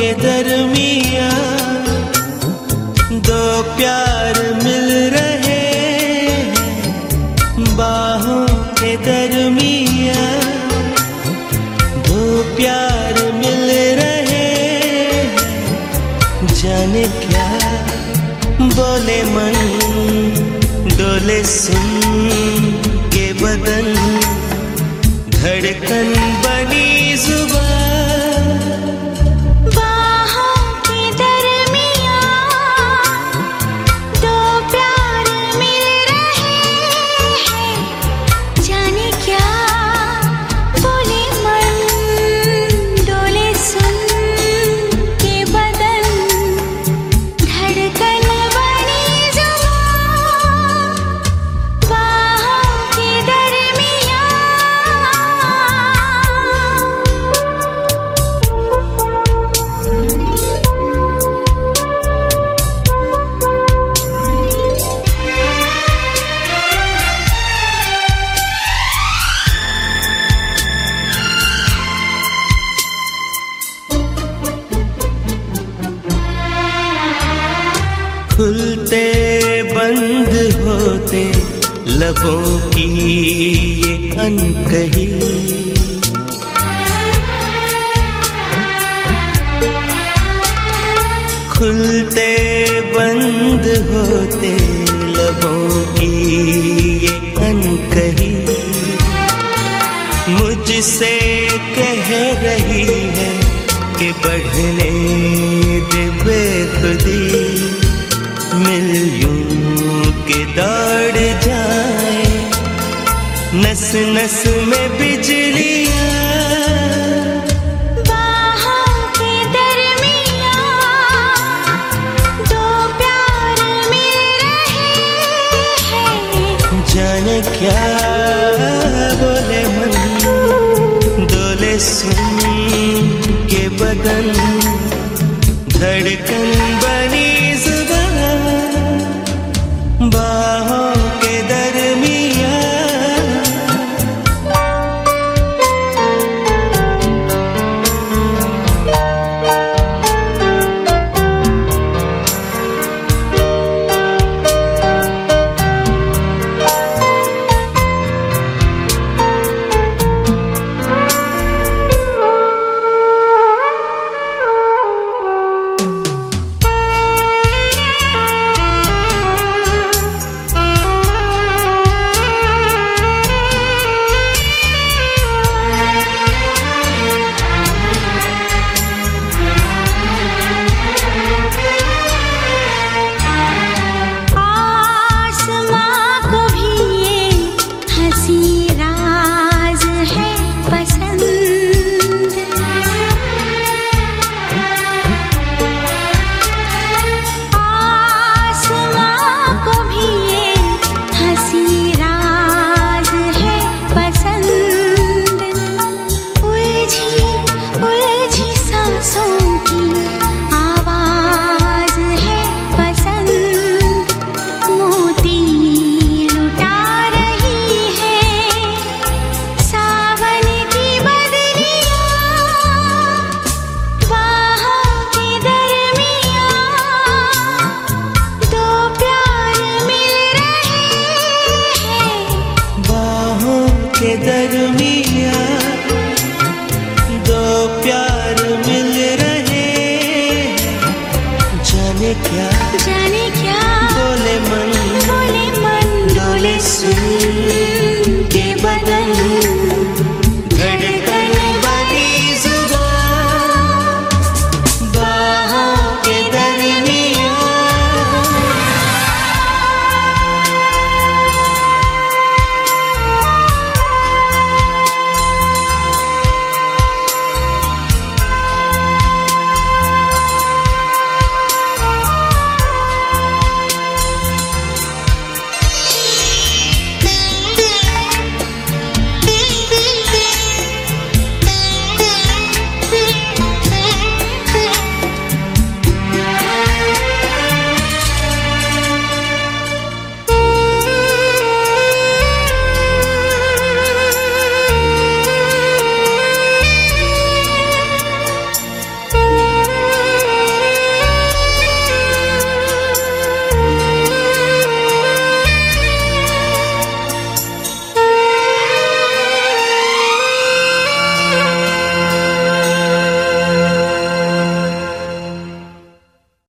के दरमिया दो प्यार मिल रहे बाहों के दरमिया दो प्यार मिल रहे जाने क्या बोले मन, डोले सुन के बदन, धड़कन बनी खुलते, बंद होते, लबों की ये अनकही। खुलते, बंद होते, लबों की ये अनकही। मुझसे कह रही है कि बढ़ने दे बेखुदी। मिल के दौड़ जाए। नस नस में बिजली जाने क्या बोले मन डोले सुन के बदन धड़कन। chequear